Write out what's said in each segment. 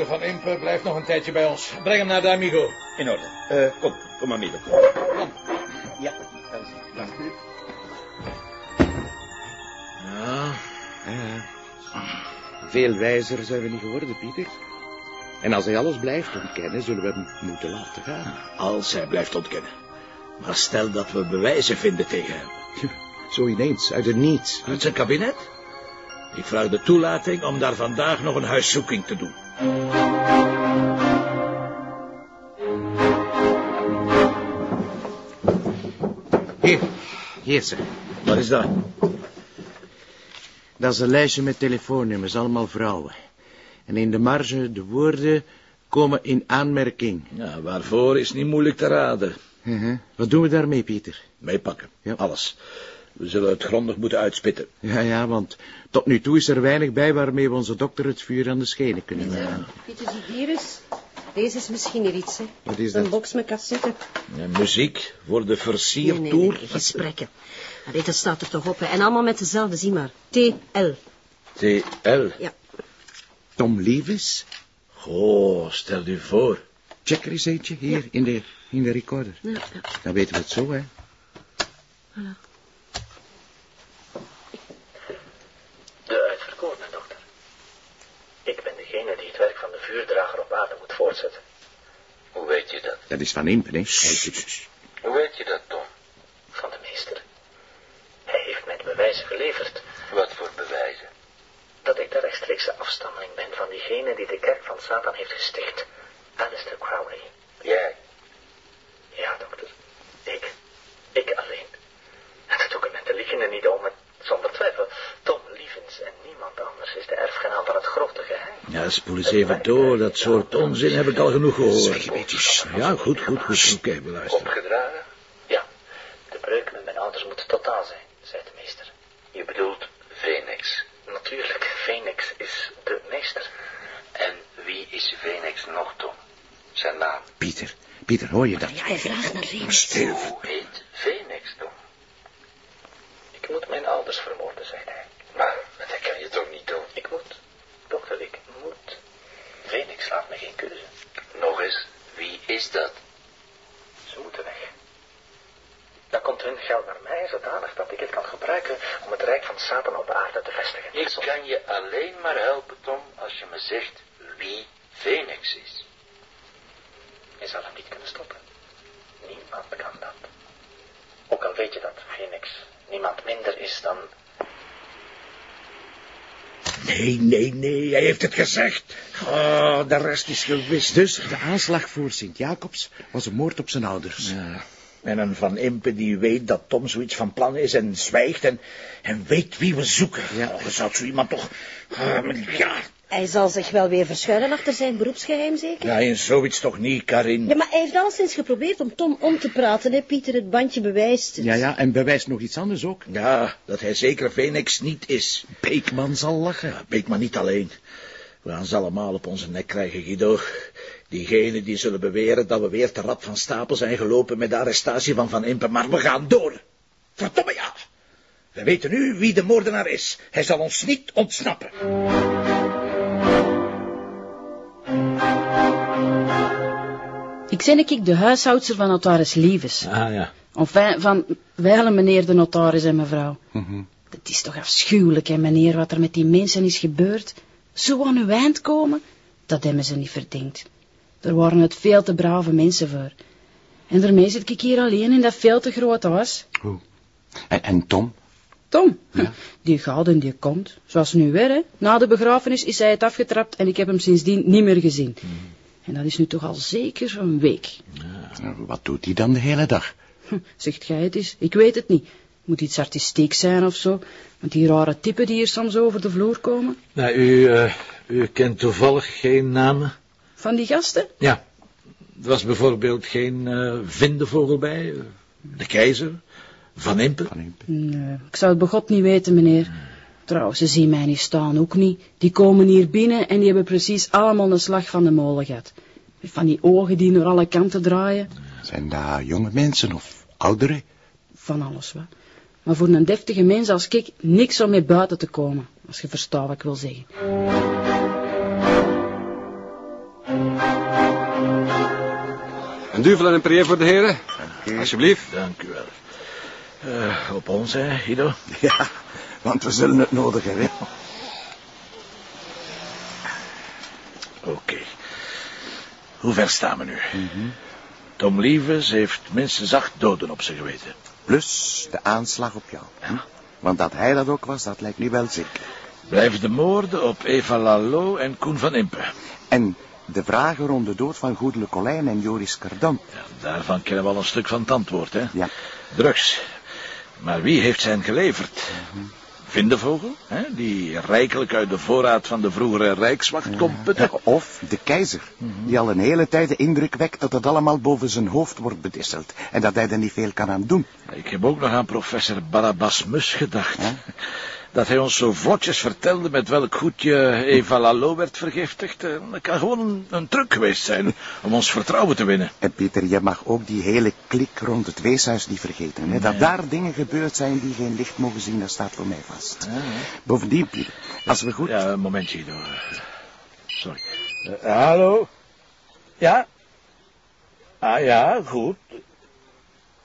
Dokter Van Impe blijft nog een tijdje bij ons. Breng hem naar de Amigo. In orde. Uh, kom, kom amigo. Kom. Ja, dank u. Ja, uh, veel wijzer zijn we niet geworden, Pieter. En als hij alles blijft ontkennen, zullen we hem moeten laten gaan. Als hij blijft ontkennen. Maar stel dat we bewijzen vinden tegen hem. Zo ineens, uit het niets. Uit zijn kabinet? Ik vraag de toelating om daar vandaag nog een huiszoeking te doen. Hier, hier ze. Wat is dat? Dat is een lijstje met telefoonnummers, allemaal vrouwen. En in de marge de woorden komen in aanmerking. Ja, waarvoor is niet moeilijk te raden. Uh -huh. Wat doen we daarmee, Pieter? Meepakken, ja. alles. We zullen het grondig moeten uitspitten. Ja, ja, want tot nu toe is er weinig bij waarmee we onze dokter het vuur aan de schenen kunnen maken. Pieter, zie hier eens. Deze is misschien hier iets, hè. Wat is dat? Een box met cassetten. Ja, muziek voor de versiertour. Nee, nee, nee, gesprekken. Allee, dat staat er toch op, hè. En allemaal met dezelfde, zie maar. TL. TL? Ja. Tom Leavis? Goh, stel u voor. Check er eens eentje, hier, ja. in, de, in de recorder. Ja, ja. Dan weten we het zo, hè. Voilà. De uitverkorene dokter. Ik ben degene die het werk van de vuurdrager op aarde moet voortzetten. Hoe weet je dat? Dat is van Impen, hè. Hoe weet je dat, Tom? Van de meester. Hij heeft mij de bewijzen geleverd. Wat voor bewijzen? Dat ik de rechtstreekse afstammeling ben van diegene die de kerk van Satan heeft gesticht. Alistair Crowley. Jij? Ja, dokter. Ik. Ik alleen. En de documenten liegen er niet om. Zonder twijfel, Tom Lievens en niemand anders is de erfgenaam van het grote geheim. Ja, spoel eens even door. Dat soort onzin heb ik al genoeg gehoord. Zeg een beetje. Ja, goed, goed, goed. Oké, okay, beluister. Opgedragen? Ja, de breuk met mijn ouders moet totaal zijn, zei de meester. Je bedoelt Phoenix? Natuurlijk, Phoenix is de meester. En wie is Phoenix nog, Tom? Zijn naam? Pieter. Pieter, hoor je dat? Ja, hij vraagt naar Phoenix. Stil. Hoe heet Phoenix, Tom? Ik moet mijn ouders vermoorden, zegt hij. Maar dat kan je toch niet doen? Ik moet. Dokter, ik moet. Phoenix laat me geen keuze. Nog eens, wie is dat? Ze moeten weg. Dan komt hun geld naar mij zodanig dat ik het kan gebruiken om het rijk van Satan op aarde te vestigen. Ik kan je alleen maar helpen, Tom, als je me zegt wie Phoenix is. Je zal hem niet kunnen stoppen. Niemand kan dat. Ook al weet je dat Phoenix niemand minder is dan... Nee, nee, nee, hij heeft het gezegd. Oh, de rest is gewist. Dus de aanslag voor Sint-Jacobs was een moord op zijn ouders. Ja. En een Van Impe die weet dat Tom zoiets van plan is en zwijgt en, en weet wie we zoeken. Ja. Oh, zou zo iemand toch... Uh, ja. Hij zal zich wel weer verschuilen achter zijn beroepsgeheim, zeker? Ja, en zoiets toch niet, Karin? Ja, maar hij heeft alleszins geprobeerd om Tom om te praten, hè, Pieter. Het bandje bewijst het. Ja, ja, en bewijst nog iets anders ook. Ja, dat hij zeker Phoenix niet is. Beekman zal lachen. Ja, Beekman niet alleen. We gaan ze allemaal op onze nek krijgen, Guido. Diegenen die zullen beweren dat we weer te rap van stapel zijn gelopen met de arrestatie van Van Impe, maar we gaan door. Verdomme ja. We weten nu wie de moordenaar is. Hij zal ons niet ontsnappen. Ik ben ik de huishoudster van notaris Lieves. Ah ja. Of van wijlen meneer de notaris en mevrouw. Mm -hmm. Het is toch afschuwelijk, hè, meneer, wat er met die mensen is gebeurd. Zo aan uw eind komen, dat hebben ze niet verdiend. Er waren het veel te brave mensen voor. En daarmee zit ik hier alleen in dat veel te grote huis. Oh. En, en Tom? Tom? Ja. Die gaat en die komt. Zoals nu weer, hè. Na de begrafenis is hij het afgetrapt en ik heb hem sindsdien niet meer gezien. Mm. En dat is nu toch al zeker een week. Ja. Wat doet hij dan de hele dag? Hm, zegt gij het eens? Ik weet het niet. Moet iets artistiek zijn of zo. Want die rare typen die hier soms over de vloer komen. Nou, u, uh, u kent toevallig geen namen? Van die gasten? Ja. Er was bijvoorbeeld geen uh, vindevogel bij. De keizer. Van Impe. Van Impe. Nee, ik zou het begot niet weten, meneer. Trouwens, ze zien mij niet staan, ook niet. Die komen hier binnen en die hebben precies allemaal een slag van de molen gehad. Van die ogen die naar alle kanten draaien. Zijn dat jonge mensen of ouderen? Van alles, wat. Maar voor een deftige mens als ik, niks om mee buiten te komen. Als je verstaat wat ik wil zeggen. Een duvel en een prier voor de heren. Alsjeblieft. Dank u wel. Eh, op ons, hè, Guido? Ja, want we zullen het nodig hebben. Oké. Hoe ver staan we nu? Tom Lievens heeft minstens acht doden op zijn geweten. Plus de aanslag op jou. hm? Want dat hij dat ook was, dat lijkt nu wel zeker. Blijven de moorden op Eva Lalo en Koen van Impe. En de vragen rond de dood van Goedele Colijn en Joris Kardam. Ja, daarvan kennen we al een stuk van het antwoord, hè? Ja. Drugs. Maar wie heeft zijn geleverd? Vindevogel, hè? die rijkelijk uit de voorraad van de vroegere Rijkswacht komt. Ja, Of de keizer, die al een hele tijd de indruk wekt dat het allemaal boven zijn hoofd wordt bedisseld. En dat hij er niet veel kan aan doen. Ik heb ook nog aan professor Barabbas Mus gedacht. Dat hij ons zo vlotjes vertelde met welk goedje Eva Lalo werd vergiftigd. Dat kan gewoon een, een truc geweest zijn om ons vertrouwen te winnen. En Pieter, je mag ook die hele klik rond het weeshuis niet vergeten. Hè? Dat daar dingen gebeurd zijn die geen licht mogen zien, dat staat voor mij vast. Bovendien, Pieter, als we goed... Ja, een momentje, Guido. Sorry. Eh, hallo? Ja? Ah ja, goed.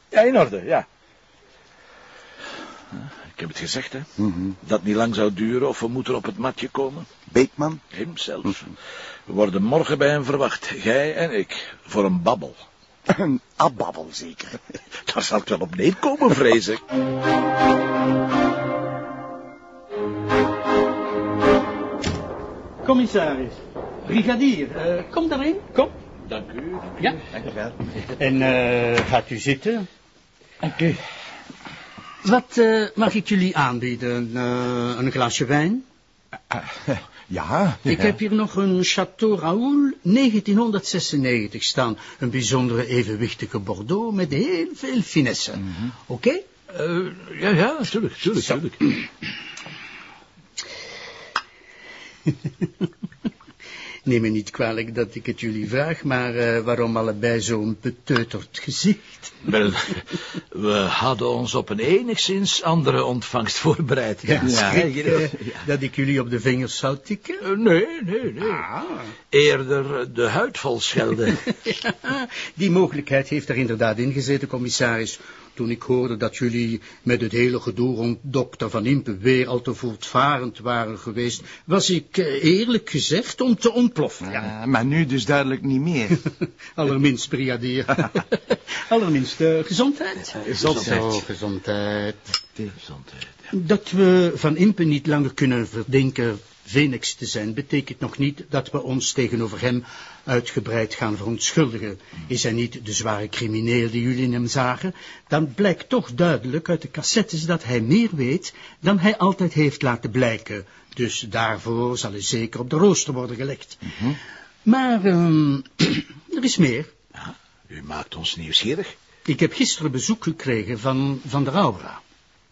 Ja, in orde, ja. Ik heb het gezegd, hè. Mhm. Dat niet lang zou duren of we moeten op het matje komen. Beekman, Hemzelf. We worden morgen bij hem verwacht, jij en ik, voor een babbel. een abbabbel zeker. Daar zal het wel op neerkomen, vrees ik. Commissaris, brigadier, eh, kom daarin, kom. Dank u. Ja. En eh, gaat u zitten. Oké. Wat eh, mag ik jullie aanbieden? Eh, een glaasje wijn? Ja, Ik heb hier nog een Château Raoul 1996 staan. Een bijzondere evenwichtige Bordeaux met heel veel finesse. Oké? Eh, ja, ja, natuurlijk, natuurlijk, Zo. Neem me niet kwalijk dat ik het jullie vraag, maar eh, waarom allebei zo'n beteuterd gezicht? Wel, we hadden ons op een enigszins andere ontvangst voorbereid. Ja, schrik, eh, dat ik jullie op de vingers zou tikken? Eh, nee, nee, nee. Ah. Eerder de huid vol schelden. Die mogelijkheid heeft er inderdaad in gezeten, commissaris. Toen ik hoorde dat jullie met het hele gedoe rond dokter Van Impe weer al te voortvarend waren geweest, was ik eh, eerlijk gezegd om te ontploffen. Ja. Ah, maar nu dus duidelijk niet meer. Allerminst, brigadier. Allerminst, eh, gezondheid. Gezondheid. Zo, gezondheid. Gezondheid. Dat we Van Impe niet langer kunnen verdenken Phoenix te zijn, betekent nog niet dat we ons tegenover hem uitgebreid gaan verontschuldigen. Is hij niet de zware crimineel die jullie in hem zagen, dan blijkt toch duidelijk uit de cassettes dat hij meer weet dan hij altijd heeft laten blijken. Dus daarvoor zal hij zeker op de rooster worden gelegd. Maar ehm, er is meer. U maakt ons nieuwsgierig. Ik heb gisteren bezoek gekregen van Van der Aura.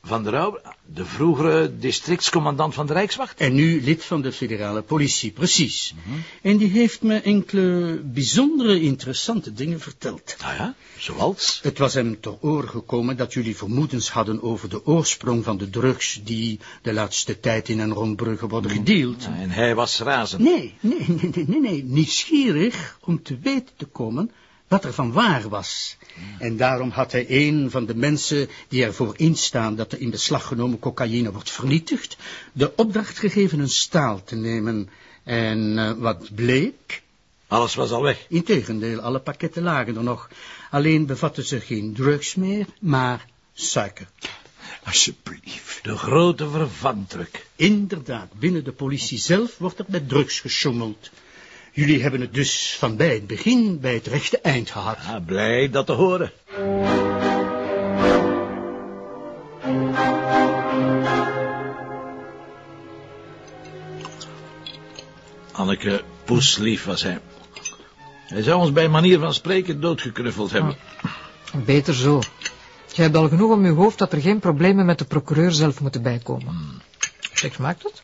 Van der Rauw, de vroegere districtscommandant van de Rijkswacht. En nu lid van de federale politie, precies. En die heeft me enkele bijzondere interessante dingen verteld. Nou ja, zoals? Het was hem ter oor gekomen dat jullie vermoedens hadden over de oorsprong van de drugs die de laatste tijd in en rond Brugge worden gedeeld. En hij was razend. Nee, nee, nee, nee, nee, nee, nieuwsgierig om te weten te komen wat er van waar was. En daarom had hij een van de mensen die ervoor instaan dat de in beslag genomen cocaïne wordt vernietigd, de opdracht gegeven een staal te nemen. En eh, wat bleek? Alles was al weg. Integendeel, alle pakketten lagen er nog. Alleen bevatten ze geen drugs meer, maar suiker. Alsjeblieft. De grote vervangdruk. Inderdaad, binnen de politie zelf wordt er met drugs gesjoemeld. Jullie hebben het dus van bij het begin bij het rechte eind gehad. Ja, blij dat te horen. Anneke, poeslief was hij. Hij zou ons bij manier van spreken doodgeknuffeld hebben. Beter zo. Jij hebt al genoeg om je hoofd dat er geen problemen met de procureur zelf moeten bijkomen. Zeg, maakt het?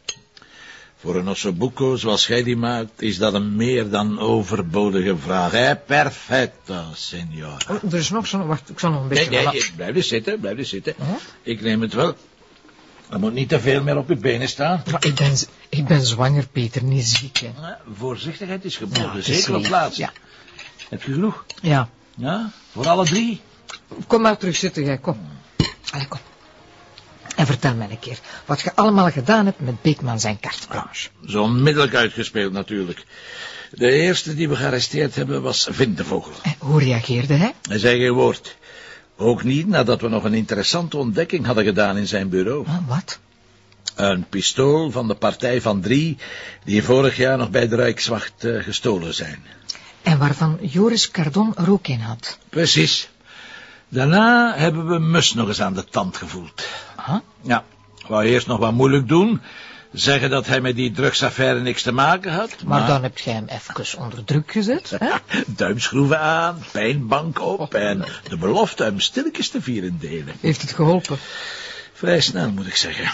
Voor een ossobuco zoals jij die maakt, is dat een meer dan overbodige vraag. Hè, perfecto, senor. Oh, er is nog zo'n... Wacht, ik zal nog een Nee, beetje... nee, Voilà. blijf eens zitten, blijf eens zitten. Huh? Ik neem het wel. Er moet niet te veel meer op je benen staan. Maar ik ben, ik ben zwanger, Peter, niet ziek, hè. Ja, Voorzichtigheid is geboden, Ja, zeker op plaats. Ja. Heb je genoeg? Ja, Ja, voor alle drie? Kom maar terug zitten, jij, kom. Allee, kom. En vertel mij een keer wat je allemaal gedaan hebt met Beekman zijn kartbranche. Zo onmiddellijk uitgespeeld natuurlijk. De eerste die we gearresteerd hebben was Vindevogel. En hoe reageerde hij? Hij zei geen woord. Ook niet nadat we nog een interessante ontdekking hadden gedaan in zijn bureau. Ah, wat? Een pistool van de partij van drie, die vorig jaar nog bij de Rijkswacht eh, gestolen zijn. En waarvan Joris Cardon er ook in had. Precies. Daarna hebben we Mus nog eens aan de tand gevoeld. Ah? Ja, wou eerst nog wat moeilijk doen. Zeggen dat hij met die drugsaffaire niks te maken had. Maar, dan heb jij hem even onder druk gezet, hè? Duimschroeven aan, pijnbank op en de belofte hem stilletjes te vieren delen. Heeft het geholpen? Vrij snel, moet ik zeggen.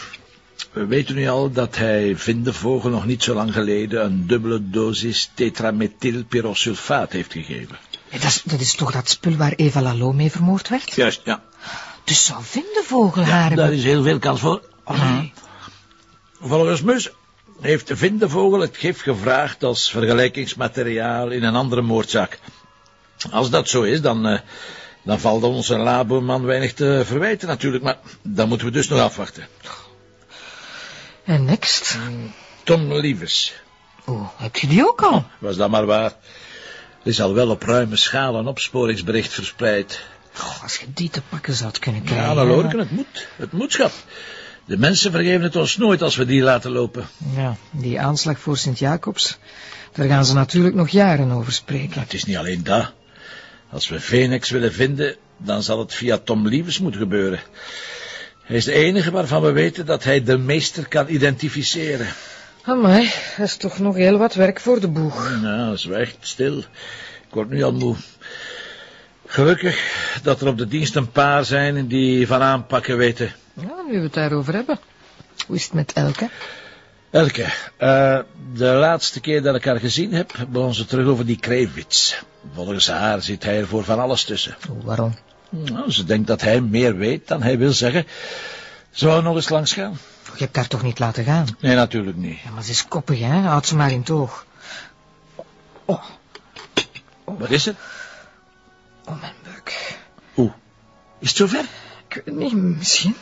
We weten nu al dat hij Vindevogel nog niet zo lang geleden een dubbele dosis tetramethylpyrosulfaat heeft gegeven. Dat, is, dat is toch dat spul waar Eva Lalo mee vermoord werd? Juist, ja. Dus zou Vindevogel haar Daar hebben... is heel veel kans voor. Volgens Mus heeft de Vindevogel het gif gevraagd als vergelijkingsmateriaal in een andere moordzaak. Als dat zo is, dan, eh, dan valt onze laboman weinig te verwijten natuurlijk, maar dan moeten we dus nog afwachten. En next? Tom Lievers. Oh, heb je die ook al? Was dat maar waar. Er is al wel op ruime schaal een opsporingsbericht verspreid. Goh, als je die te pakken zou kunnen krijgen... Ja, dan Lorken, het moet. Het moet, schat. De mensen vergeven het ons nooit als we die laten lopen. Ja, die aanslag voor Sint-Jacobs, daar gaan ze natuurlijk nog jaren over spreken. Het is niet alleen dat. Als we Phoenix willen vinden, dan zal het via Tom Lievers moeten gebeuren. Hij is de enige waarvan we weten dat hij de meester kan identificeren. Amai, dat is toch nog heel wat werk voor de boeg. Nou, zwijg stil. Ik word nu al moe. Gelukkig dat er op de dienst een paar zijn die van aanpakken weten. Ja, nu we het daarover hebben. Hoe is het met Elke? Elke, eh, de laatste keer dat ik haar gezien heb, begon ze terug over die Krevits. Volgens haar zit hij er voor van alles tussen. waarom? Nou, ze denkt dat hij meer weet dan hij wil zeggen. Ze wou nog eens langs gaan. Je hebt haar toch niet laten gaan? Nee, natuurlijk niet. Ja, maar ze is koppig, hè? Houd ze maar in toog. Oh. Wat is het? Oh, mijn buik. Oeh, is het zover? Ik weet niet, misschien.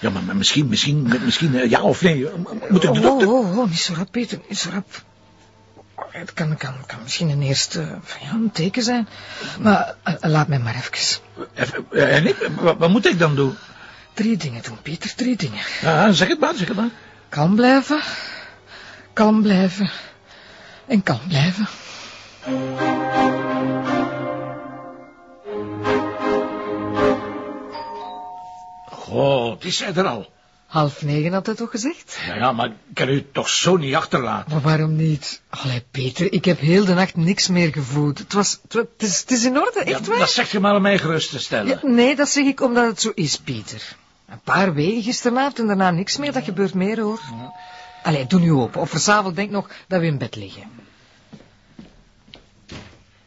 Ja, maar, maar misschien, misschien, misschien, eh, ja of nee. Moet ik de oh, dokter... Oh, oh, oh, niet zo rap, Peter, niet zo rap. Het kan, kan, kan misschien een eerste ja, een teken zijn. Maar uh, laat mij maar even. Even, eh, en ik, wat, wat, moet ik dan doen? Drie dingen doen, Peter, drie dingen. Ja, zeg het maar, zeg het maar. Kalm blijven, kalm blijven en kalm blijven. God, is hij er al? Half negen had hij toch gezegd? Ja, ja, maar ik kan u toch zo niet achterlaten? Maar waarom niet? Allee, Peter, ik heb heel de nacht niks meer gevoeld. Het was, het, het, is, het is in orde, echt ja, waar? Dat zeg je maar om mij gerust te stellen. Ja, nee, dat zeg ik omdat het zo is, Pieter. Een paar weken gisteravond en daarna niks meer, dat gebeurt meer, hoor. Ja. Allee, doe nu open. Of verzavond denk nog dat we in bed liggen.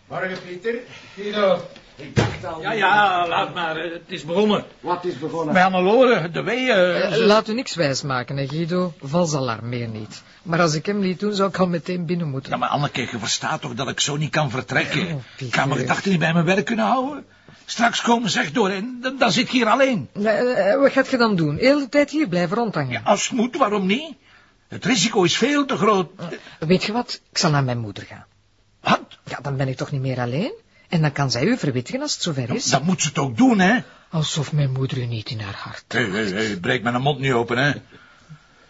Morgen, Pieter. Guido. Ik dacht al... Ja, ja, laat maar. Het is begonnen. Wat is begonnen? Bij Anneloren, de weeën. Uh, laat u niks wijsmaken, hè, Guido. Valsalarm meer niet. Maar als ik hem liet doen, zou ik al meteen binnen moeten. Ja, maar Anneke, je verstaat toch dat ik zo niet kan vertrekken? Oh, ik ga mijn gedachten niet bij mijn werk kunnen houden. Straks komen ze echt door en dan, dan zit ik hier alleen. Uh, wat gaat je dan doen? Heel de tijd hier blijven rondhangen? Ja, als het moet, waarom niet? Het risico is veel te groot. Uh, weet je wat? Ik zal naar mijn moeder gaan. Wat? Ja, dan ben ik toch niet meer alleen? En dan kan zij u verwittigen als het zover is. Dat moet ze toch doen, hè? Alsof mijn moeder u niet in haar hart Hé, hé, hé, breek mijn mond niet open, hè?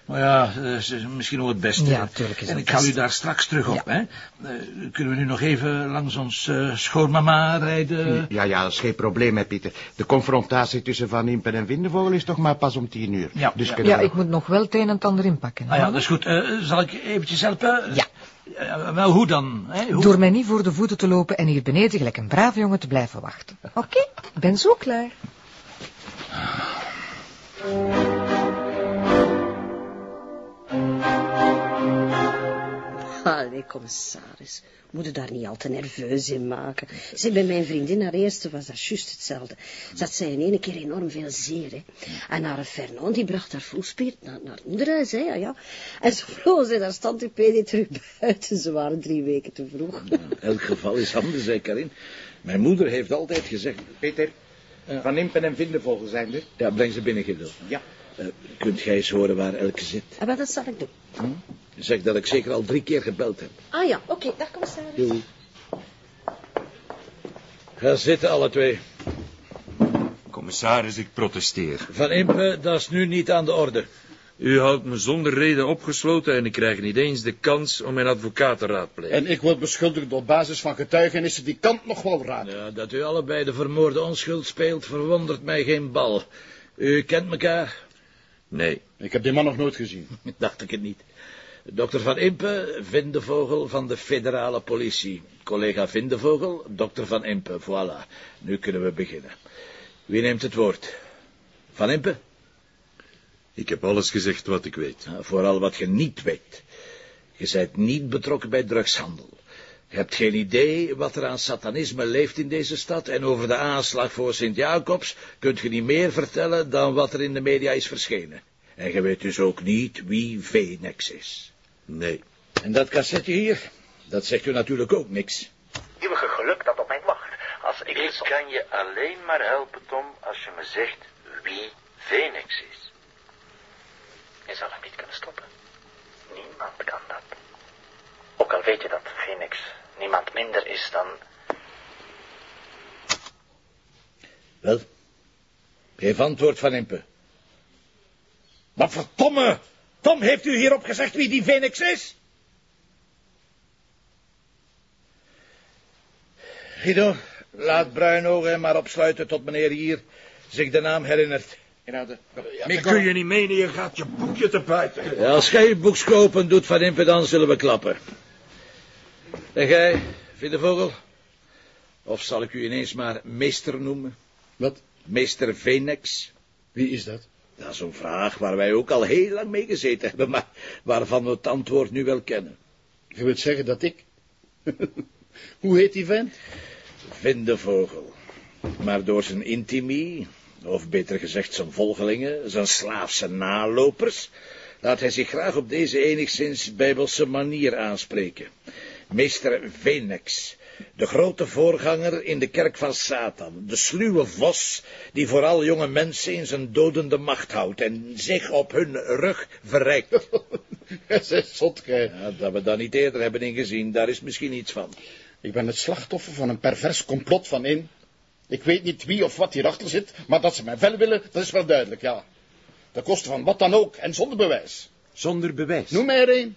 Maar ja, is misschien nog het beste. Ja, natuurlijk is En ik hou u daar straks terug op, Ja. hè? Uh, kunnen we nu nog even langs ons uh, schoonmama rijden? Ja, ja, dat is geen probleem, hè, Pieter. De confrontatie tussen Van Impen en Vindevogel is toch maar pas om tien uur. Ja, dus ja. kunnen Ja, we ik moet nog wel het een en het ander inpakken. Ah ja, dat is goed. Uh, zal ik eventjes helpen? Ja. Uh, wel, hoe dan? Hè? Hoe? Door mij niet voor de voeten te lopen en hier beneden gelijk een braaf jongen te blijven wachten. Oké, ik ben zo klaar. Allee, commissaris. Moet je daar niet al te nerveus in maken. Ze bij mijn vriendin, haar eerste was dat juist hetzelfde. Ze had zij in ene keer enorm veel zeer, hè. En haar Fernand, die bracht haar vloespeert naar, naar het moederhuis, hè, ja, ja. En zo vlogen ze daar stand PD terug buiten. Ze waren drie weken te vroeg. Elk geval is anders, zei Karin. Mijn moeder heeft altijd gezegd... Peter, Van Impen en Vindevogel zijn er. Ja, breng ze binnen, Guido. Ja. Eh, kunt gij eens horen waar Elke zit? Wat dat zal ik doen. Zeg dat ik zeker al drie keer gebeld heb. Ah ja, oké, dag commissaris. Doei. Ga zitten, alle twee. Commissaris, ik protesteer. Van Impe, dat is nu niet aan de orde. U houdt me zonder reden opgesloten en ik krijg niet eens de kans om mijn advocaat te raadplegen. En ik word beschuldigd op basis van getuigenissen die kant nog wel raken. Ja, dat u allebei de vermoorde onschuld speelt, verwondert mij geen bal. U kent elkaar? Nee. Ik heb die man nog nooit gezien. Dacht ik het niet. Dokter Van Impe, Vindevogel van de federale politie. Collega Vindevogel, dokter Van Impe, voilà. Nu kunnen we beginnen. Wie neemt het woord? Van Impe? Ik heb alles gezegd wat ik weet. Nou, vooral wat je niet weet. Je bent niet betrokken bij drugshandel. Je hebt geen idee wat er aan satanisme leeft in deze stad en over de aanslag voor Sint-Jacobs kunt je niet meer vertellen dan wat er in de media is verschenen. En je weet dus ook niet wie Venex is. Nee. En dat cassetje hier, dat zegt u natuurlijk ook niks. Eeuwige geluk dat op mij wacht. Als ik... Ik kan je alleen maar helpen, Tom, als je me zegt wie Phoenix is. Je zal hem niet kunnen stoppen. Niemand kan dat. Ook al weet je dat Phoenix niemand minder is dan... Wel, geef antwoord van Impe. Maar verdomme, Tom, heeft u hierop gezegd wie die Phoenix is? Guido, laat Bruinogen hem maar opsluiten tot meneer hier zich de naam herinnert. Ik kun je niet menen, je gaat je boekje te buiten. Ja, als gij uw boeks kopen doet van Impe, dan zullen we klappen. En gij, Vindevogel? Of zal ik u ineens maar meester noemen? Wat? Meester Venex? Wie is dat? Dat is een vraag waar wij ook al heel lang mee gezeten hebben, maar waarvan we het antwoord nu wel kennen. Je wilt zeggen dat ik... Hoe heet die vent? Vindevogel. Maar door zijn intimie, of beter gezegd zijn volgelingen, zijn slaafse nalopers, laat hij zich graag op deze enigszins bijbelse manier aanspreken. Meester Venex, de grote voorganger in de kerk van Satan, de sluwe vos die vooral jonge mensen in zijn dodende macht houdt en zich op hun rug verrijkt. Zot gij. Ja, dat we dat niet eerder hebben ingezien, daar is misschien iets van. Ik ben het slachtoffer van een pervers complot van in. Ik weet niet wie of wat hierachter zit, maar dat ze mij vel willen, dat is wel duidelijk, ja. De kosten van wat dan ook en zonder bewijs. Zonder bewijs. Noem mij er een.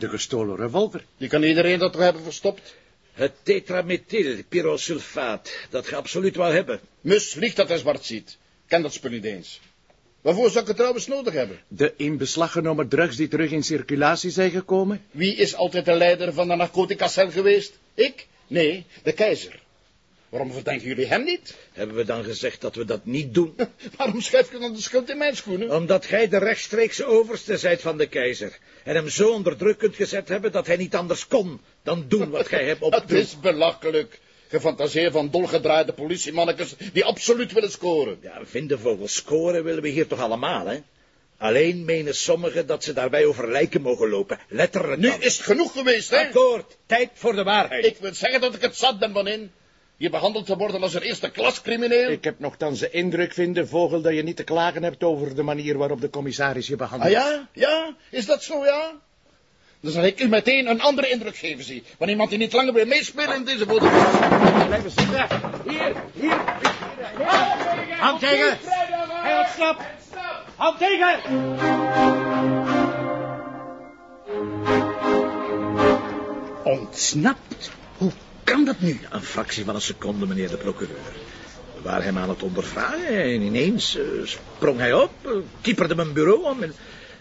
De gestolen revolver. Die kan iedereen dat er hebben verstopt. Het tetramethyl pyrosulfaat, dat je absoluut wel hebben. Mus, liegt dat hij zwart ziet. Ken dat spul niet eens. Waarvoor zou ik het trouwens nodig hebben? De in beslag genomen drugs die terug in circulatie zijn gekomen? Wie is altijd de leider van de narcoticacel geweest? Ik? Nee, de keizer. Waarom verdenken jullie hem niet? Hebben we dan gezegd dat we dat niet doen? Waarom schuif je dan de schuld in mijn schoenen? Omdat gij de rechtstreekse overste zijt van de keizer. En hem zo onder druk kunt gezet hebben dat hij niet anders kon dan doen wat gij hem opdroeg. Het is belachelijk. Gefantaseer van dolgedraaide politiemannekes die absoluut willen scoren. Ja, vogel scoren willen we hier toch allemaal, hè? Alleen menen sommigen dat ze daarbij over lijken mogen lopen. Letterlijk Nu is het genoeg geweest, hè? Akkoord, tijd voor de waarheid. Ik wil zeggen dat ik het zat ben van in. Hier behandeld te worden als een eerste klas crimineel. Ik heb nogthans de indruk, vinden, Vogel, dat je niet te klagen hebt over de manier waarop de commissaris je Ah behandelt. ja? Ja? Is dat zo, ja? Dan zal ik u meteen een andere indruk geven, zie. Van iemand die niet langer wil meespelen in deze fotografie. Blijven zitten. Hier, hier. Hand tegen! Hij ontsnapt! Hand tegen! Ontsnapt? Hoe kan dat nu? Een fractie van een seconde, meneer de procureur. We waren hem aan het ondervragen en ineens eh, sprong hij op, uh, kieperde mijn bureau om en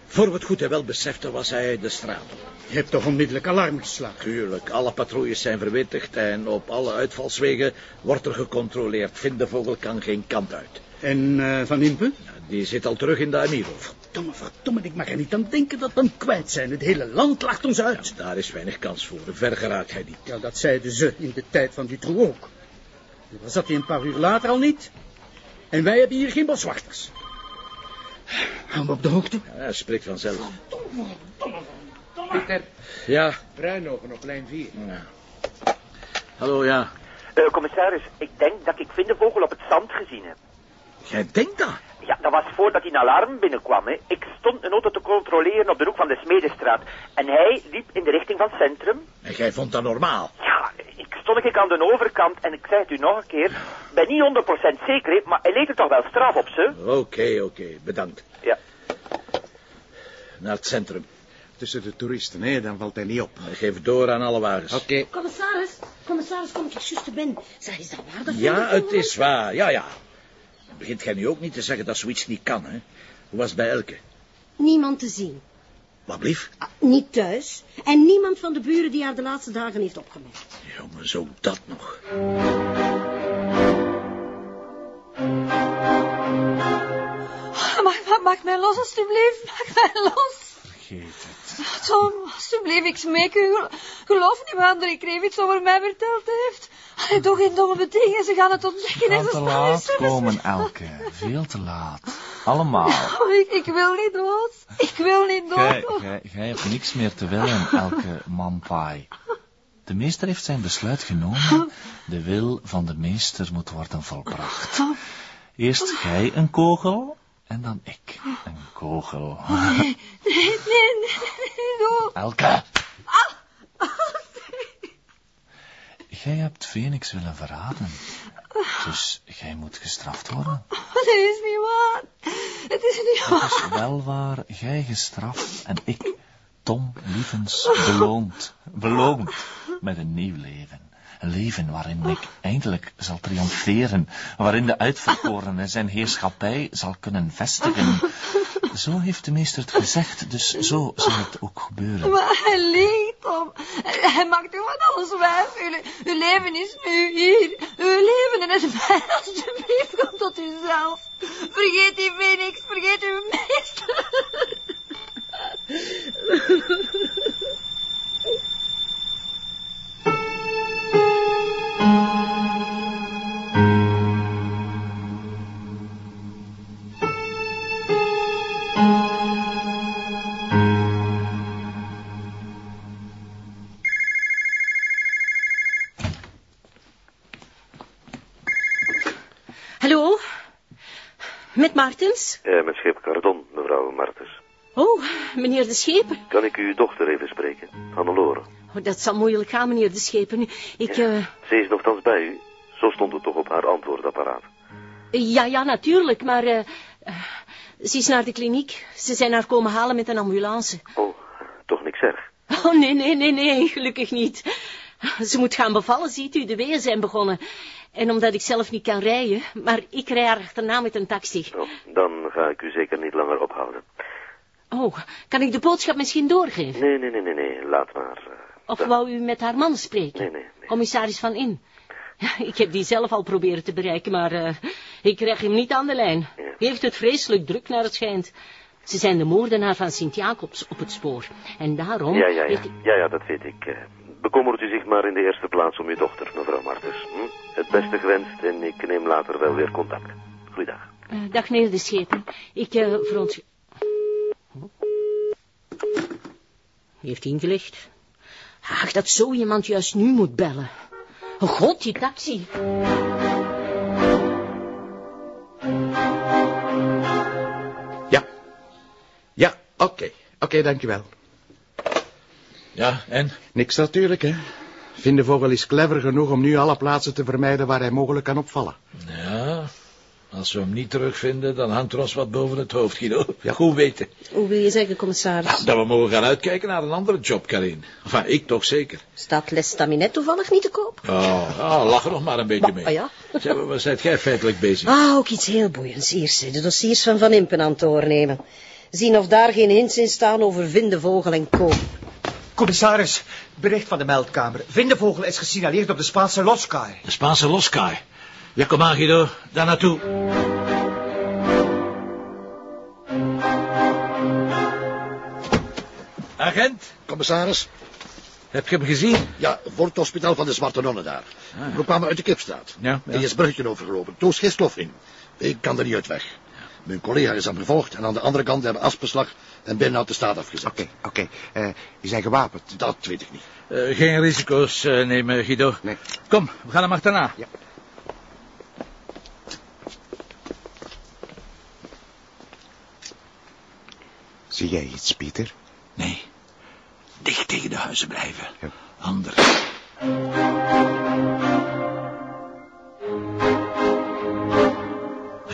voor we het goed en wel besefte was hij de straat op. Je hebt toch onmiddellijk alarm geslagen? Tuurlijk, alle patrouilles zijn verwittigd en op alle uitvalswegen wordt er gecontroleerd. Vindevogel kan geen kant uit. En eh, Van Impe? Ja, die zit al terug in de Amirov. Verdomme, verdomme, ik mag er niet aan denken dat we hem kwijt zijn. Het hele land lacht ons uit. Daar is weinig kans voor. Ver geraakt hij niet. Ja, dat zeiden ze in de tijd van Dutroux ook. Dan zat hij een paar uur later al niet. En wij hebben hier geen boswachters. Hou me op de hoogte. Ja, hij spreekt vanzelf. Pieter, Ja, Bruinogen op lijn 4. ja. Hallo, ja. Eh, commissaris, ik denk dat ik Vindevogel op het zand gezien heb. Jij denkt dat? Ja, dat was voordat hij een alarm binnenkwam. Hè. Ik stond een auto te controleren op de hoek van de Smedestraat. En hij liep in de richting van het centrum. En jij vond dat normaal? Ja, ik stond ik aan de overkant en ik zei het u nog een keer. ben niet 100% zeker, hè, maar hij leek er toch wel straf op, ze. Oké, oké, bedankt. Ja. Naar het centrum. Tussen de toeristen, hè, dan valt hij niet op. Geef het door aan alle wagens. Oké. Commissaris, commissaris, kom ik juist te ben. Zeg, is dat waar? Dat Ja, het is waar. Ja, ja. Begint jij nu ook niet te zeggen dat zoiets niet kan, hè? Hoe was het bij Elke? Niemand te zien. Wat blief? Ah, niet thuis. En niemand van de buren die haar de laatste dagen heeft opgemerkt. Jongen, zo dat nog. Maak, maak, maak mij los, alstublieft. Maak mij los. Vergeet het. Tom, ik u. Gel- Geloof niet wat André Krevits over mij verteld heeft. Hij doet geen domme dingen. Ze gaan het ontdekken en ze te laat ze- komen, Elke. Veel te laat. Allemaal. Oh, ik, ik wil niet dood. Ik wil niet dood. gij hebt niks meer te willen, Elke Mampai. De meester heeft zijn besluit genomen. De wil van de meester moet worden volbracht. Eerst gij een kogel en dan ik een kogel. Nee, nee, nee, nee. Elke! Gij hebt Phoenix willen verraden. Dus gij moet gestraft worden. Dat is niet waar. Het is niet Het waar. is wel waar, gij gestraft en ik, Tom Lievens, beloond. Beloond met een nieuw leven. Een leven waarin ik eindelijk zal triomferen. Waarin de uitverkorene zijn heerschappij zal kunnen vestigen. Zo heeft de meester het gezegd, dus zo zal het ook gebeuren. Maar hij liegt, Tom. Hij maakt u van alles wijs. Uw, leven is nu hier. Uw leven is mij. Alsjeblieft, kom tot uzelf. Vergeet die Phoenix. Vergeet uw meester. Martens? Eh, met schip Cardon, mevrouw Martens. Oh, meneer de Schepen. Kan ik uw dochter even spreken? Hannelore. Oh, dat zal moeilijk gaan, meneer de Schepen. Ik, eh... Ze is nogthans bij u. Zo stond het toch op haar antwoordapparaat. Ja, ja, natuurlijk, maar... eh, ze is naar de kliniek. Ze zijn haar komen halen met een ambulance. Toch niks erg. Oh, nee, nee, nee, nee, gelukkig niet. Ze moet gaan bevallen, ziet u, de weeën zijn begonnen. En omdat ik zelf niet kan rijden, maar ik rij haar achterna met een taxi. Dan ga ik u zeker niet langer ophouden. Oh, kan ik de boodschap misschien doorgeven? Nee, nee, nee, nee, nee. Laat maar. eh, Of wou u met haar man spreken? Nee, nee. Commissaris Van In. Ja, ik heb die zelf al proberen te bereiken, maar eh, ik krijg hem niet aan de lijn. Hij heeft het vreselijk druk naar het schijnt. Ze zijn de moordenaar van Sint-Jacobs op het spoor. En daarom... Ja, ja, ja. Ja, ja, dat weet ik. Eh, Bekommert u zich maar in de eerste plaats om uw dochter, mevrouw Martens. Hm? Het beste gewenst en ik neem later wel weer contact. Goeiedag. Eh, dag, meneer de Schepen. Ik uh, veront... Heeft ingelegd. Ach, dat zo iemand juist nu moet bellen. Oh god, die taxi. Ja, oké. Oké, dankjewel. Ja, en? Niks natuurlijk, hè. Vindevogel is clever genoeg om nu alle plaatsen te vermijden waar hij mogelijk kan opvallen. Ja, als we hem niet terugvinden, dan hangt er ons wat boven het hoofd, Guido. Ja, goed weten. Hoe wil je zeggen, commissaris? Dat we mogen gaan uitkijken naar een andere job, Karin. Enfin, ik toch zeker. Staat Les Staminet toevallig niet te koop? Oh, ah, lach er nog maar een beetje mee. Ah, ja? Zeg, maar, waar zijt jij feitelijk bezig? Ah, ook iets heel boeiends. Ze, de dossiers van Van Impen aan het doornemen. Zien of daar geen hints in staan over Vindevogel en Co. Commissaris, bericht van de meldkamer. Vindevogel is gesignaleerd op de Spaanse Loskaai. De Spaanse Loskaai? Ja, kom aan Guido, daar naartoe. Agent? Commissaris? Heb je hem gezien? Ja, voor het hospitaal van de Zwarte Nonnen daar. Ah. We kwamen uit de Kipstraat. Ja, ja. Die is bruggetje overgelopen. Toos geen stof in. Ik kan er niet uit weg. Mijn collega is hem gevolgd en aan de andere kant hebben asbeslag en binnen uit de staat afgezet. Oké, oké. Eh, is hij gewapend? Dat weet ik niet. Eh, geen risico's eh, nemen, Guido. Nee. Kom, we gaan hem achterna. Ja. Zie jij iets, Pieter? Nee. Dicht tegen de huizen blijven. Ja. Anders.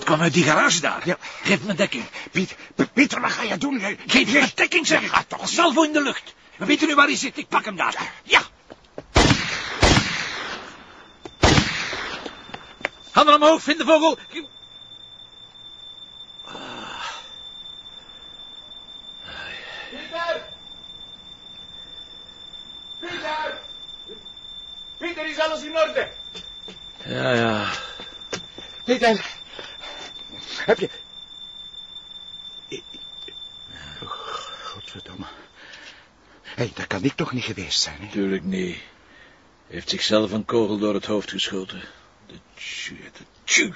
Kwam uit die garage daar. Ja. Geef me dekking. Piet, Pieter, wat ga je doen? Geef me dekking, zeg. Ga toch. Salvo in de lucht. We weten nu waar hij zit. Ik pak hem daar. Ja. Handen omhoog, vind de vogel. Pieter! Pieter! Pieter, is alles in orde? Ja, ja. Pieter! Heb je... Godverdomme. Hé, hey, dat kan ik toch niet geweest zijn, hè? Tuurlijk niet. Heeft zichzelf een kogel door het hoofd geschoten. De tju, de tju.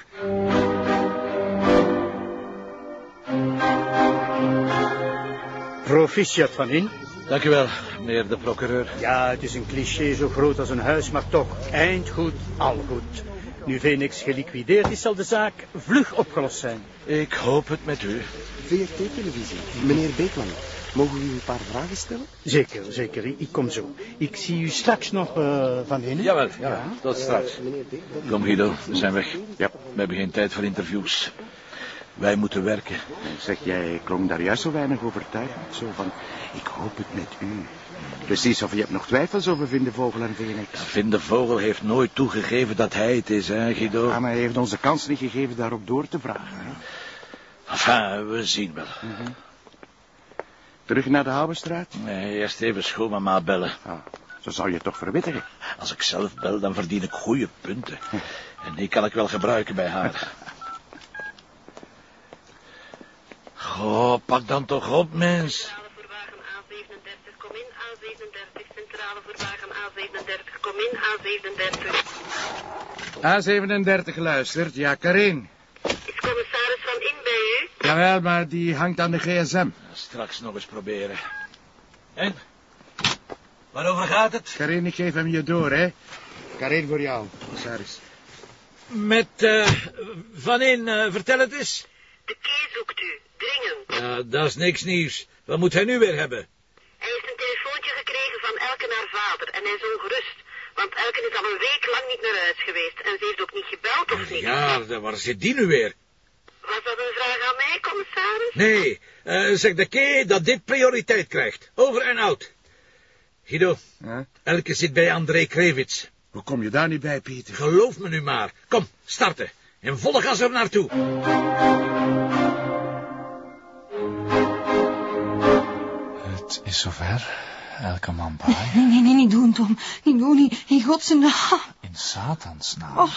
Proficiat van in. Dank u wel, meneer de procureur. Ja, het is een cliché zo groot als een huis, maar toch, eind goed, al goed. Nu Phoenix geliquideerd is, zal de zaak vlug opgelost zijn. Ik hoop het met u. VRT-televisie. Meneer Beekman, mogen we u een paar vragen stellen? Zeker, zeker. Ik kom zo. Ik zie u straks nog eh, van in. Jawel, ja, tot straks. Beekman... Kom Guido, we zijn weg. Ja. We hebben geen tijd voor interviews. Wij moeten werken. Zeg, jij klonk daar juist zo weinig overtuigend. Zo van, ik hoop het met u. Precies of je hebt nog twijfels over Vindevogel en Phoenix. Vin de Vogel heeft nooit toegegeven dat hij het is, hè, Guido? Ja, maar hij heeft ons de kans niet gegeven daarop door te vragen. Hè? Enfin, we zien wel. Terug naar de Houwenstraat? Nee, eerst even schoonmama bellen. Ah, zo zou je toch verwittigen. Als ik zelf bel, dan verdien ik goede punten. En die kan ik wel gebruiken bij haar. Goh, pak dan toch op, mens. Kom in A37, centrale voor wagen A37. Kom in A37. A37 luistert, ja, Karin. Is commissaris van In bij u? Jawel, maar die hangt aan de gsm. Straks nog eens proberen. En? Waarover gaat het? Karin, ik geef hem je door, hè. Karin voor jou, commissaris. Met, eh, Van In, eh, vertel het eens. De key zoekt u, dringend. Ja, dat is niks nieuws. Wat moet hij nu weer hebben? Hij heeft een telefoontje gekregen van Elke naar vader en hij is ongerust. Want Elke is al een week lang niet naar huis geweest en ze heeft ook niet gebeld of niet. Ja, waar zit die nu weer? Was dat een vraag aan mij, commissaris? Nee, eh, zeg de kee dat dit prioriteit krijgt. Over en out. Guido, Ja? Elke zit bij André Krevits. Hoe kom je daar niet bij, Pieter? Geloof me nu maar. Kom, starten. En volle gas er naartoe. Het is zover. Elke man bij. Nee, nee, nee, niet doen, Tom. Niet doen, niet. In godsnaam. In Satans naam. Oh.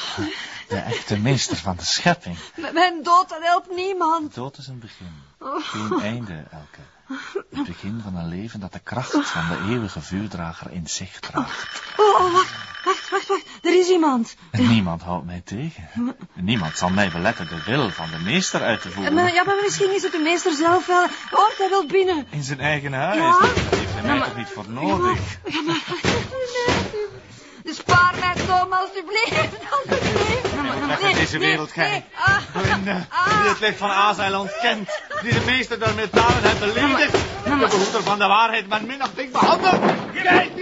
De echte meester van de schepping. M- Mijn dood, dat helpt niemand. Dood is een begin. Oh. Geen einde, Elke. Het begin van een leven dat de kracht van de eeuwige vuurdrager in zich draagt. Oh, wacht, wacht. Er is iemand. Niemand houdt mij tegen. Niemand zal mij beletten de wil van de meester uit te Eh, voeren. Maar, ja, maar misschien is het de meester zelf wel. Hoort, hij wil binnen. In zijn eigen huis. Ja. Daar heeft hij mij toch niet voor nodig. Ja, maar... Dus spaar mij, Tom, alsjeblieft. Alsjeblieft. Maar- nee, deze nee, wereld, gij. nee. Ah, Blinde, ah. die het licht van Azeiland kent. Die de meester door metalen heeft beledigd. De behoeder van de waarheid met minachting behandeld. Kijk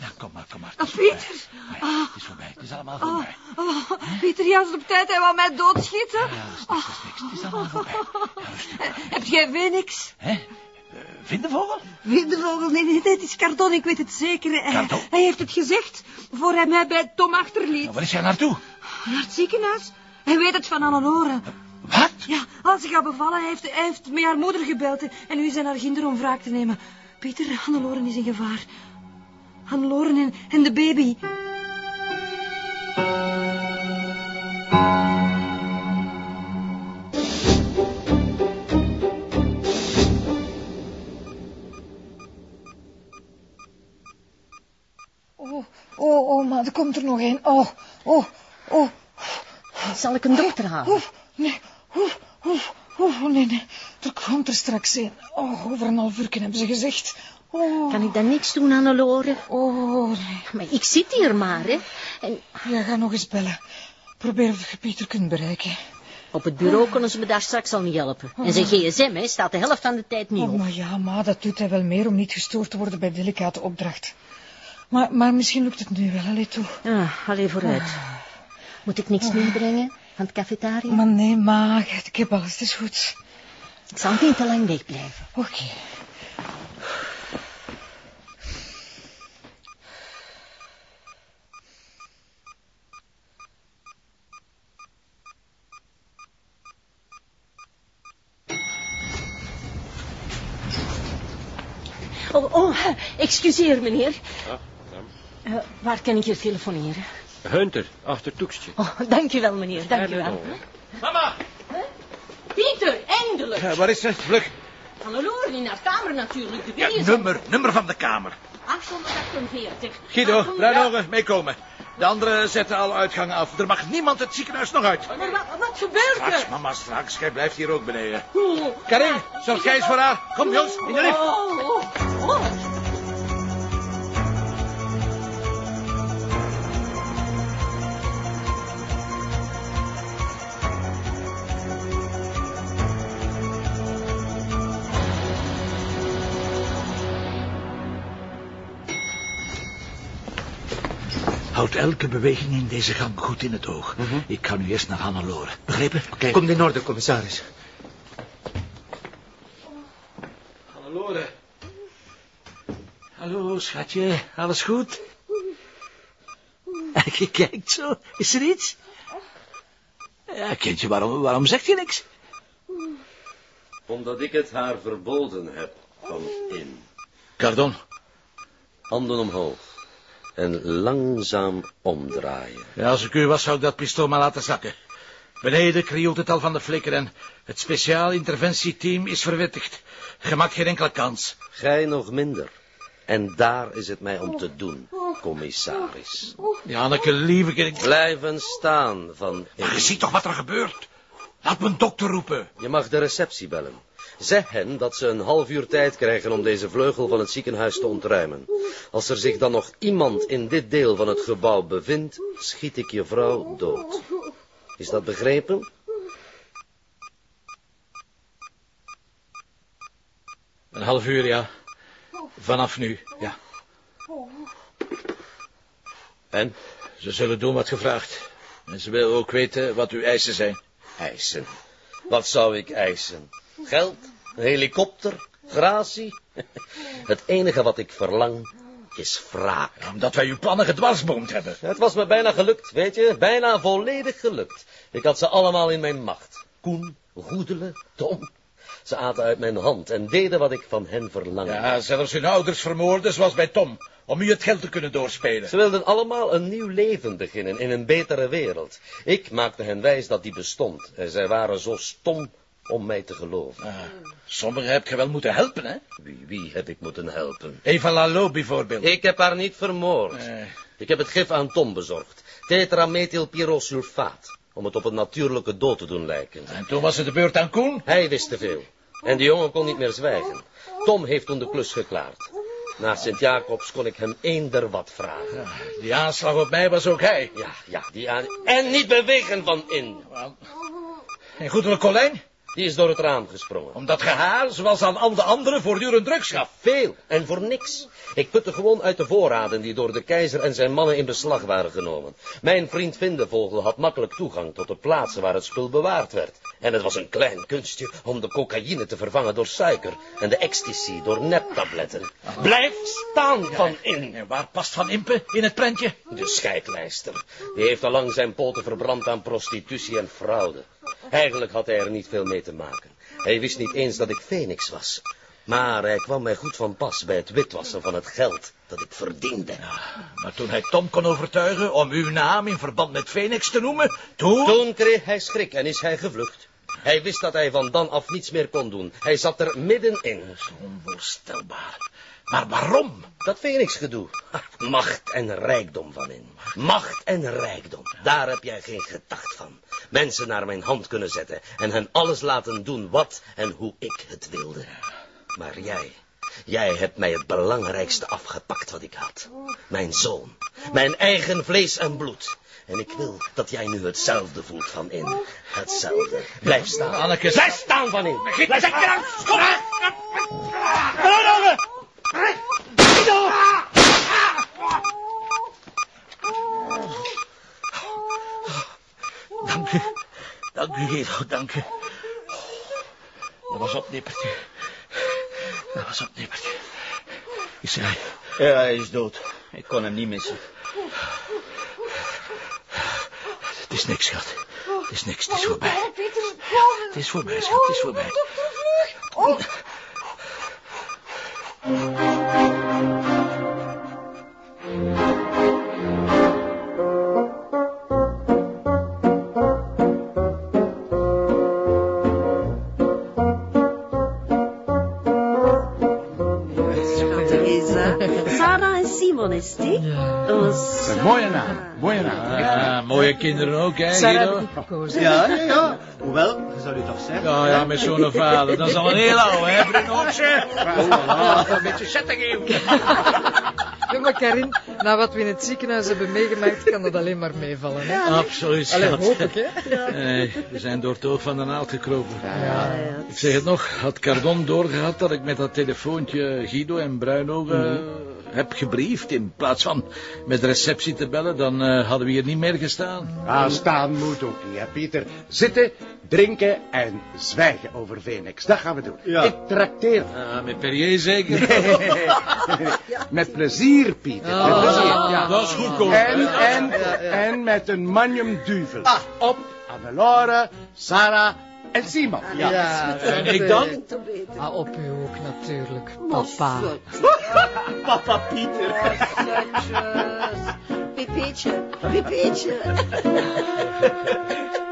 Ja, kom maar, kom maar. Ah, Pieter. Het is voorbij. Het is allemaal voorbij. oh, Pieter, juist op tijd, hij wou mij doodschieten. Het is allemaal voorbij. Eh, Heb jij Phoenix? Vind de vogel? Vindevogel, nee, nee, het is Cardon, ik weet het zeker. Hij, Cardon? hij heeft het gezegd, voor hij mij bij Tom achterliet. Waar is hij naartoe? Naar het ziekenhuis. Hij weet het van Annelore. Wat? Ja, als ze gaat bevallen, heeft, hij heeft met haar moeder gebeld. En nu zijn haar kinderen om wraak te nemen. Peter, Hanneloren is in gevaar. Hanneloren en, en de baby. Oh, oh, oh, maar er komt er nog een. Oh, oh, oh. Zal ik een dokter halen? Oh, nee oh, oh, oh, nee, nee. Er komt er straks een. Oh, over een half uur hebben ze gezegd. Oh. Kan ik dan niks doen, Hannelore? Oh, nee. Maar ik zit hier maar, hè. En Ja, ga nog eens bellen. Probeer of je Pieter kunt bereiken. op het bureau kunnen ze me daar straks al niet helpen. En zijn gsm, hè, staat de helft van de tijd niet Oh, op. maar ja, maar dat doet hij wel meer om niet gestoord te worden bij delicate opdracht. Maar, maar misschien lukt het nu wel, allee toe. Ja, alleen vooruit. Moet ik niks meebrengen van het cafetaria? Maar nee, maar ik heb alles, het is goed. Ik zal niet te lang wegblijven. Oké. Oh, oh, excuseer, meneer. Eh, waar kan ik hier telefoneren? Hunter, achter Toekstje. Oh, dank u wel, meneer, dank u wel. Mama! Pieter, eindelijk! Ja, waar is ze? Vlug. Hannelore, in haar kamer natuurlijk. De Ja, nummer, nummer van de kamer. 848. Guido, 800 Bruinogen, meekomen. De anderen zetten al uitgangen af. Er mag niemand het ziekenhuis nog uit. Maar wat, wat gebeurt Straks, er? mama, straks. Jij blijft hier ook beneden. Oh, Karin, zorg jij eens voor haar. Kom, Jos, in de lift. Houd elke beweging in deze gang goed in het oog. Ik ga nu eerst naar Hannelore. Begrepen? Oké. Komt in orde, commissaris. Hannelore. Hallo, schatje. Alles goed? Je kijkt zo. Is er iets? Ja, kindje, waarom, waarom zegt je niks? Omdat ik het haar verboden heb van in. Pardon. Handen omhoog. En langzaam omdraaien. Ja, als ik u was, zou ik dat pistool maar laten zakken. Beneden krioelt het al van de flikker en het speciaal interventieteam is verwittigd. Je maakt geen enkele kans. Gij nog minder. En daar is het mij om te doen, commissaris. Janneke, lieve kind. Blijven staan van... Maar je ziet toch wat er gebeurt? Laat me een dokter roepen. Je mag de receptie bellen. Zeg hen dat ze een half uur tijd krijgen om deze vleugel van het ziekenhuis te ontruimen. Als er zich dan nog iemand in dit deel van het gebouw bevindt, schiet ik je vrouw dood. Is dat begrepen? Een half uur, ja. Vanaf nu, ja. En? Ze zullen doen wat gevraagd. En ze willen ook weten wat uw eisen zijn. Eisen? Wat zou ik eisen? Geld? Een helikopter? Gratie? Het enige wat ik verlang is wraak. omdat wij uw plannen gedwarsboomd hebben. Het was me bijna gelukt, weet je? Bijna volledig gelukt. Ik had ze allemaal in mijn macht. Koen, Goedelen, Tom. Ze aten uit mijn hand en deden wat ik van hen verlangde. Ja, zelfs hun ouders vermoorden, zoals bij Tom. Om u het geld te kunnen doorspelen. Ze wilden allemaal een nieuw leven beginnen in een betere wereld. Ik maakte hen wijs dat die bestond. En zij waren zo stom om mij te geloven. Ah, sommigen heb je wel moeten helpen, hè? Wie, wie heb ik moeten helpen? Eva Lalo bijvoorbeeld. Ik heb haar niet vermoord. Ik heb het gif aan Tom bezorgd. Tetramethylpyrosulfaat. Om het op een natuurlijke dood te doen lijken. En toen was het de beurt aan Koen? Hij wist te veel. En de jongen kon niet meer zwijgen. Tom heeft toen de klus geklaard. Na Sint-Jacobs kon ik hem eender wat vragen. Die aanslag op mij was ook hij. Ja, ja, die aan... En niet bewegen van in. En Goedele Colijn? Die is door het raam gesprongen. Omdat je haar, zoals aan al de anderen, voortdurend drugs gaf. Veel. En voor niks. Ik putte gewoon uit de voorraden die door de keizer en zijn mannen in beslag waren genomen. Mijn vriend Vindevogel had makkelijk toegang tot de plaatsen waar het spul bewaard werd. En het was een klein kunstje om de cocaïne te vervangen door suiker en de ecstasy door neptabletten. Blijf staan van in. En waar past Van Impe in het prentje? De scheidlijster. Die heeft al lang zijn poten verbrand aan prostitutie en fraude. Eigenlijk had hij er niet veel mee te maken. Hij wist niet eens dat ik Phoenix was. Maar hij kwam mij goed van pas bij het witwassen van het geld dat ik verdiende. Maar toen hij Tom kon overtuigen om uw naam in verband met Phoenix te noemen, toen... Toen kreeg hij schrik en is hij gevlucht. Hij wist dat hij van dan af niets meer kon doen. Hij zat er middenin. Onvoorstelbaar. Maar waarom? Dat Phoenix-gedoe. Macht en rijkdom van in. Macht en rijkdom. Daar heb jij geen gedacht van. Mensen naar mijn hand kunnen zetten en hen alles laten doen wat en hoe ik het wilde. Maar jij, jij hebt mij het belangrijkste afgepakt wat ik had. Mijn zoon. Mijn eigen vlees en bloed. En ik wil dat jij nu hetzelfde voelt van in. Hetzelfde. Blijf staan. Anneke, Blijf staan van in. Blijf staan. Dank u. Dank u, Guido, dank u. Dat was op, nippertje. Dat was op, nippertje. Is hij? Ja, hij is dood. Ik kon hem niet missen. Het is niks, schat. Het is niks, het is voorbij. Het is voorbij, schat, het is voorbij. Oh. Theresa. Sarah en Oh, mooie naam. Ja, mooie kinderen ook, hè, Sarah Guido? gekozen. Ja, ja, ja. Hoewel, je zou u toch zeggen. Ja, ja, met zo'n vader. Dat is al een heel oude, hè, Brunootje? Oh, Een beetje zetten geven. Ja, maar Karin, na wat we in het ziekenhuis hebben meegemaakt, kan dat alleen maar meevallen. Hè? Absoluut, Allee, schat. hoop ik, hè? Nee, we zijn door het oog van de naald gekropen. Ik zeg het nog, had Cardon doorgehad dat ik met dat telefoontje Guido en Bruino eh, heb gebriefd... in plaats van met de receptie te bellen, dan eh, hadden we hier niet meer gestaan. Ah, staan moet ook niet, hè, Pieter. Zitten, drinken en zwijgen over Phoenix. Dat gaan we doen. Ik trakteer. Ah, met Perrier zeker? Met plezier, Pieter. Met Ah, plezier, ja. dat is goedkoop, En, en, en met een manium duvel. Op Annelore, Sarah en Simon. En ik dan? Ah, op u ook natuurlijk, papa. Papa Pieter. Pipietje, pipietje.